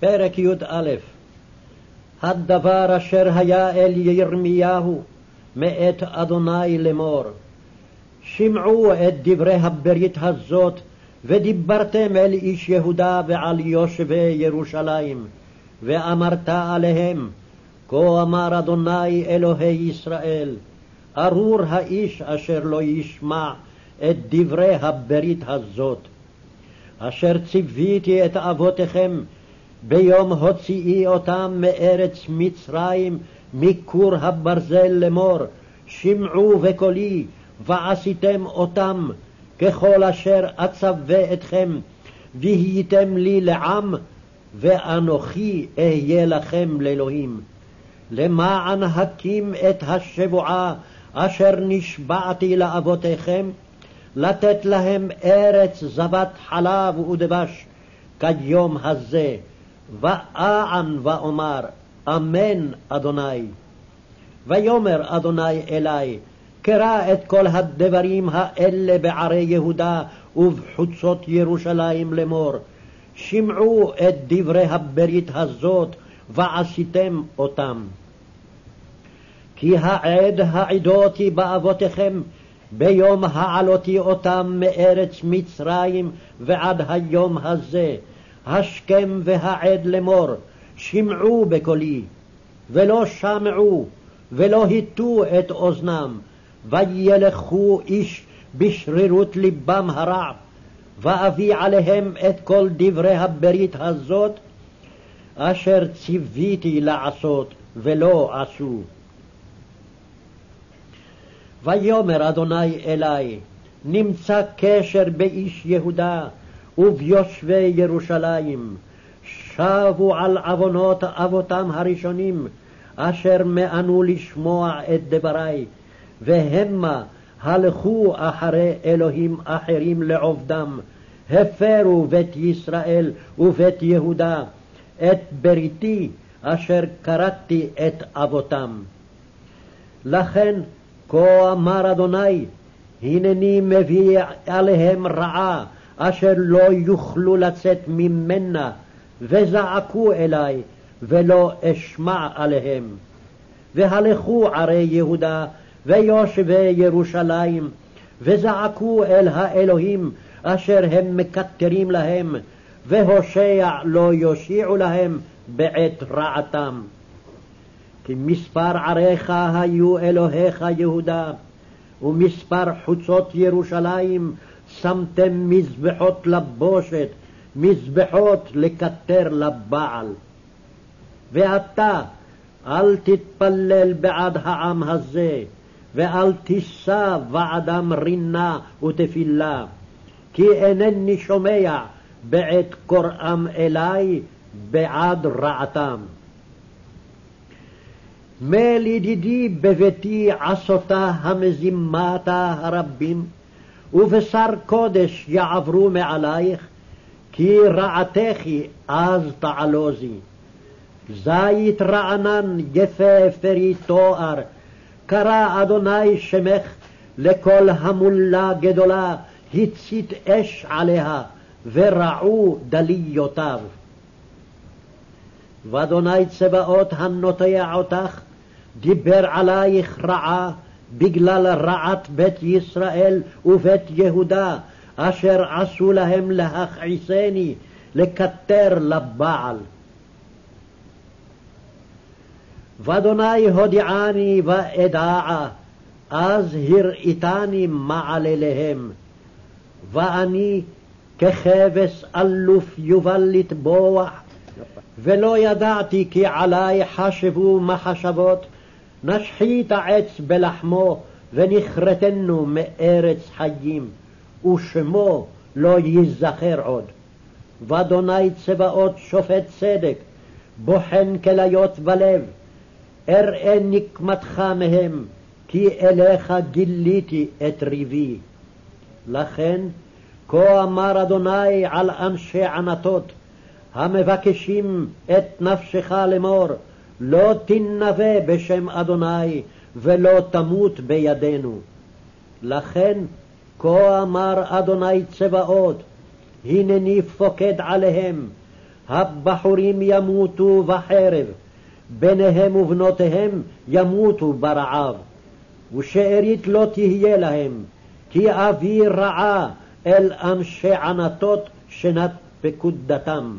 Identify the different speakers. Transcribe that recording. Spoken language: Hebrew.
Speaker 1: פרק י"א הדבר אשר היה אל ירמיהו מאת אדוני לאמור שמעו את דברי הברית הזאת ודיברתם אל איש יהודה ועל יושבי ירושלים ואמרת עליהם כה אמר אדוני אלוהי ישראל ארור האיש אשר לא ישמע את דברי הברית הזאת אשר ציוויתי את אבותיכם ביום הוציאי אותם מארץ מצרים מכור הברזל לאמור, שמעו בקולי ועשיתם אותם ככל אשר אצווה אתכם, והייתם לי לעם, ואנוכי אהיה לכם לאלוהים. למען הקים את השבועה אשר נשבעתי לאבותיכם, לתת להם ארץ זבת חלב ודבש כיום הזה, ואען ואומר, אמן אדוני. ויאמר אדוני אלי, קרא את כל הדברים האלה בערי יהודה ובחוצות ירושלים לאמור, שמעו את דברי הברית הזאת ועשיתם אותם. כי העד העדותי באבותיכם ביום העלותי אותם מארץ מצרים ועד היום הזה, השכם והעד לאמור, שמעו בקולי, ולא שמעו, ולא הטו את אוזנם, וילכו איש בשרירות לבם הרע, ואביא עליהם את כל דברי הברית הזאת, אשר ציוויתי לעשות, ולא עשו. ויאמר אדוני אלי, נמצא קשר באיש יהודה וביושבי ירושלים, שבו על עוונות אבותם הראשונים, אשר מאנו לשמוע את דברי, והמה הלכו אחרי אלוהים אחרים לעובדם, הפרו בית ישראל ובית יהודה, את בריתי אשר כרתתי את אבותם. לכן כה אמר אדוני, הנני מביא עליהם רעה, אשר לא יוכלו לצאת ממנה, וזעקו אלי, ולא אשמע עליהם. והלכו ערי יהודה, ויושבי ירושלים, וזעקו אל האלוהים, אשר הם מקטרים להם, והושע לא יושיעו להם בעת רעתם. כי מספר עריך היו אלוהיך יהודה, ומספר חוצות ירושלים שמתם מזבחות לבושת, מזבחות לקטר לבעל. ואתה אל תתפלל בעד העם הזה, ואל תישא בעדם רינה ותפילה, כי אינני שומע בעת קוראם אלי בעד רעתם. מל ידידי בביתי עשותה המזימתה הרבים, ובשר קודש יעברו מעלייך, כי רעתך אז תעלוזי. זית רענן יפה פרי תואר, קרא אדוני שמך לכל המולה גדולה, הצית אש עליה, ורעו דליותיו. ואדוני צבאות הנוטע אותך, דיבר עלייך רעה בגלל רעת בית ישראל ובית יהודה, אשר עשו להם להכעיסני, לקטר לבעל. ואדוני הודיעני ואדעה, אז הראיתני מעלליהם. ואני ככבש אלוף יובל לטבוח, ולא ידעתי כי עלי חשבו מחשבות, נשחית העץ בלחמו, ונכרתנו מארץ חיים, ושמו לא ייזכר עוד. ואדוני צבאות שופט צדק, בוחן כליות בלב, אראה נקמתך מהם, כי אליך גיליתי את ריבי. לכן, כה אמר אדוני על אנשי ענתות, המבקשים את נפשך לאמור, לא תנבא בשם אדוני, ולא תמות בידינו. לכן, כה אמר אדוני צבאות, הנני פוקד עליהם, הבחורים ימותו בחרב, בניהם ובנותיהם ימותו ברעב, ושארית לא תהיה להם, כי אביא רעה אל אנשי ענתות שנת פקודתם.